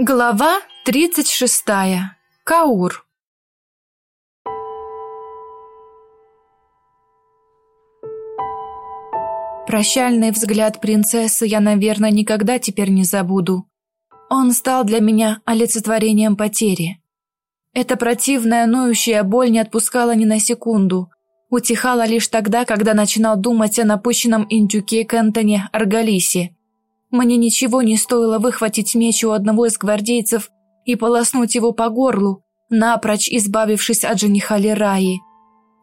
Глава 36. Каур. Прощальный взгляд принцессы я, наверное, никогда теперь не забуду. Он стал для меня олицетворением потери. Эта противная ноющая боль не отпускала ни на секунду. Утихала лишь тогда, когда начинал думать о напущенном индюке Кентоне Аргалисе – мне ничего не стоило выхватить меч у одного из гвардейцев и полоснуть его по горлу, напрочь избавившись от жениха Лераи.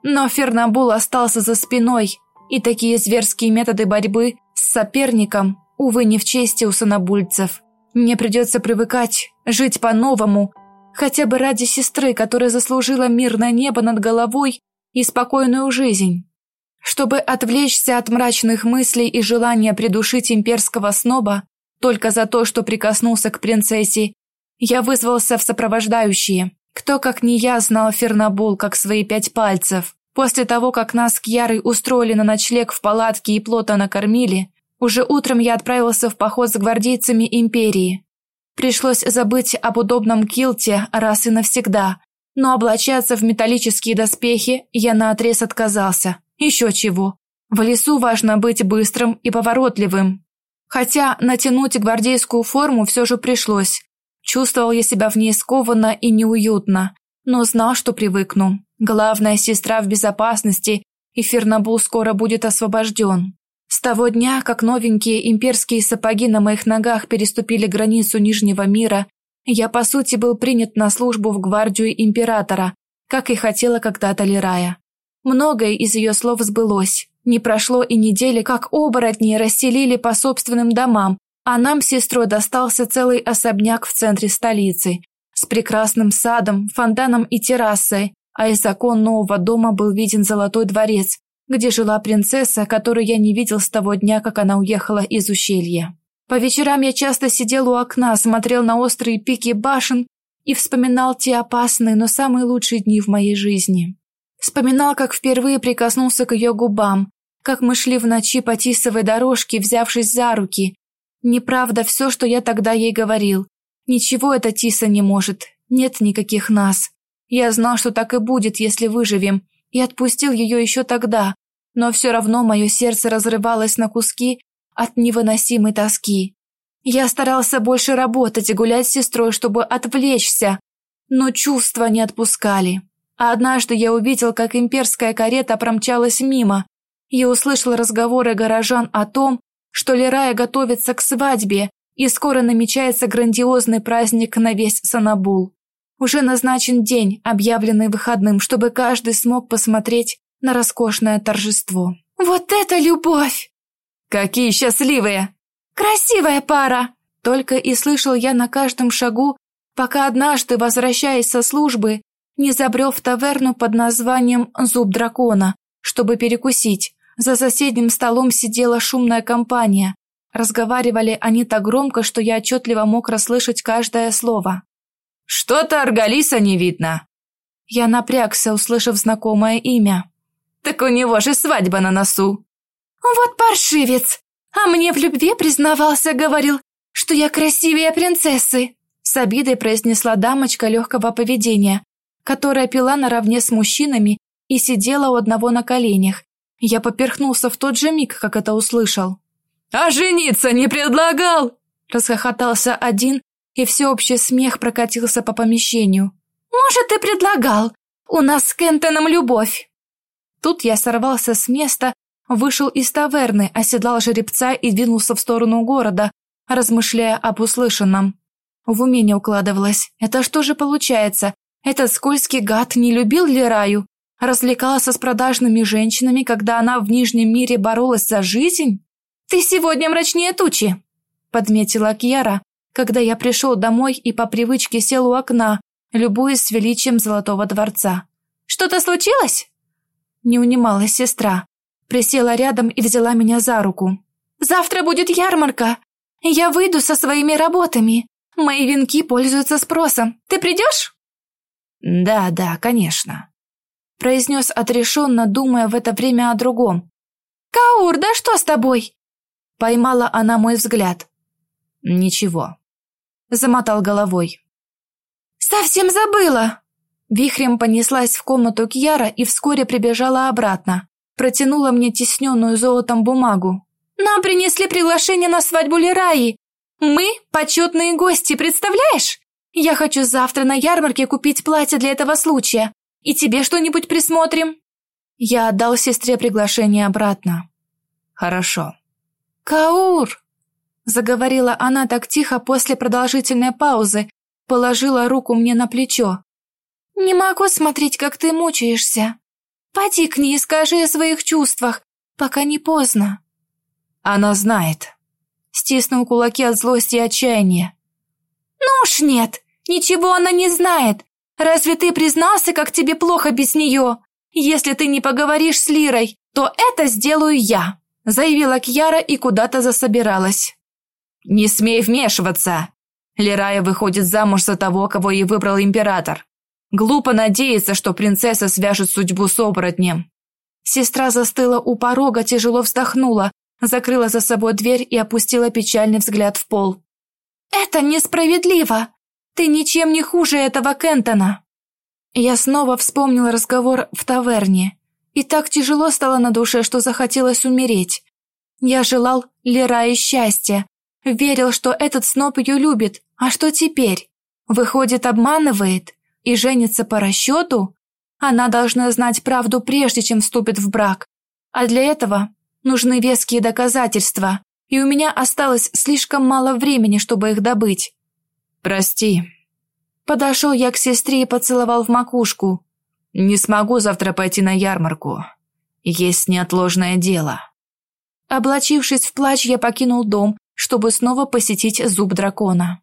Но Фернабул остался за спиной, и такие зверские методы борьбы с соперником, увы, не в чести у санабульцев. Мне придется привыкать, жить по-новому, хотя бы ради сестры, которая заслужила мирное небо над головой и спокойную жизнь. Чтобы отвлечься от мрачных мыслей и желания придушить имперского сноба только за то, что прикоснулся к принцессе, я вызвался в сопровождающие. Кто, как не я, знал Фернабул как свои пять пальцев. После того, как нас к Ярой устроили на ночлег в палатке и плотно накормили, уже утром я отправился в поход с гвардейцами империи. Пришлось забыть об удобном килте раз и навсегда, но облачаться в металлические доспехи я наотрез отказался. Еще чего. В лесу важно быть быстрым и поворотливым. Хотя натянуть гвардейскую форму все же пришлось. Чувствовал я себя в ней скованно и неуютно, но знал, что привыкну. Главная сестра в безопасности, и Фернабул скоро будет освобожден. С того дня, как новенькие имперские сапоги на моих ногах переступили границу Нижнего мира, я, по сути, был принят на службу в гвардию императора, как и хотела когда-то Лирая. Многое из ее слов сбылось. Не прошло и недели, как оборотни расселили по собственным домам, а нам с сестрой достался целый особняк в центре столицы с прекрасным садом, фонтаном и террасой, а из окон нового дома был виден золотой дворец, где жила принцесса, которую я не видел с того дня, как она уехала из ущелья. По вечерам я часто сидел у окна, смотрел на острые пики башен и вспоминал те опасные, но самые лучшие дни в моей жизни. Вспоминал, как впервые прикоснулся к ее губам, как мы шли в ночи по тисовой дорожке, взявшись за руки. Неправда все, что я тогда ей говорил. Ничего эта Тиса не может, нет никаких нас. Я знал, что так и будет, если выживем, и отпустил ее еще тогда, но все равно мое сердце разрывалось на куски от невыносимой тоски. Я старался больше работать и гулять с сестрой, чтобы отвлечься, но чувства не отпускали. А однажды я увидел, как имперская карета промчалась мимо и услышал разговоры горожан о том, что Лерая готовится к свадьбе, и скоро намечается грандиозный праздник на весь Санабул. Уже назначен день, объявленный выходным, чтобы каждый смог посмотреть на роскошное торжество. «Вот это любовь!» «Какие счастливые!» «Красивая пара!» Только и слышал я на каждом шагу, пока однажды, возвращаясь со службы, не забрел в таверну под названием «Зуб дракона», чтобы перекусить. За соседним столом сидела шумная компания. Разговаривали они так громко, что я отчетливо мог расслышать каждое слово. «Что-то Аргалиса не видно!» Я напрягся, услышав знакомое имя. «Так у него же свадьба на носу!» «Вот паршивец! А мне в любви признавался, говорил, что я красивее принцессы!» С обидой произнесла дамочка легкого поведения, которая пила наравне с мужчинами и сидела у одного на коленях. Я поперхнулся в тот же миг, как это услышал. «А жениться не предлагал!» Расхохотался один, и всеобщий смех прокатился по помещению. «Может, и предлагал. У нас с Кентоном любовь!» Тут я сорвался с места, вышел из таверны, оседлал жеребца и двинулся в сторону города, размышляя об услышанном. В уме не укладывалось. Это что же получается? Этот скользкий гад не любил Лераю, развлекался с продажными женщинами, когда она в Нижнем мире боролась за жизнь? «Ты сегодня мрачнее тучи», — подметила Кьяра, когда я пришел домой и по привычке сел у окна, любуясь величием Золотого дворца. «Что-то случилось?» Не унималась сестра. Присела рядом и взяла меня за руку. «Завтра будет ярмарка. Я выйду со своими работами. Мои венки пользуются спросом. Ты придешь?» «Да, да, конечно», — произнес отрешенно, думая в это время о другом. «Каур, да что с тобой?» Поймала она мой взгляд. «Ничего». замотал головой. «Совсем забыла!» Вихрем понеслась в комнату Кьяра и вскоре прибежала обратно. Протянула мне тесненную золотом бумагу. «Нам принесли приглашение на свадьбу Лираи. Мы почетные гости, представляешь? Я хочу завтра на ярмарке купить платье для этого случая. И тебе что-нибудь присмотрим?» Я отдал сестре приглашение обратно. «Хорошо». «Каур!» Заговорила она так тихо после продолжительной паузы, положила руку мне на плечо. «Не могу смотреть, как ты мучаешься. Поди к ней и скажи о своих чувствах, пока не поздно». «Она знает». Стиснул кулаки от злости и отчаяния. «Ну уж нет, ничего она не знает. Разве ты признался, как тебе плохо без нее? Если ты не поговоришь с Лирой, то это сделаю я», заявила Кьяра и куда-то засобиралась. «Не смей вмешиваться!» Лирая выходит замуж за того, кого ей выбрал император. Глупо надеяться, что принцесса свяжет судьбу с оборотнем. Сестра застыла у порога, тяжело вздохнула, закрыла за собой дверь и опустила печальный взгляд в пол. «Это несправедливо! Ты ничем не хуже этого Кентона!» Я снова вспомнила разговор в таверне, и так тяжело стало на душе, что захотелось умереть. Я желал Лерае счастья, Верил, что этот сноб ее любит, а что теперь? Выходит, обманывает и женится по расчету? Она должна знать правду прежде, чем вступит в брак. А для этого нужны веские доказательства, и у меня осталось слишком мало времени, чтобы их добыть. «Прости». Подошел я к сестре и поцеловал в макушку. «Не смогу завтра пойти на ярмарку. Есть неотложное дело». Облачившись в плащ, я покинул дом чтобы снова посетить зуб дракона.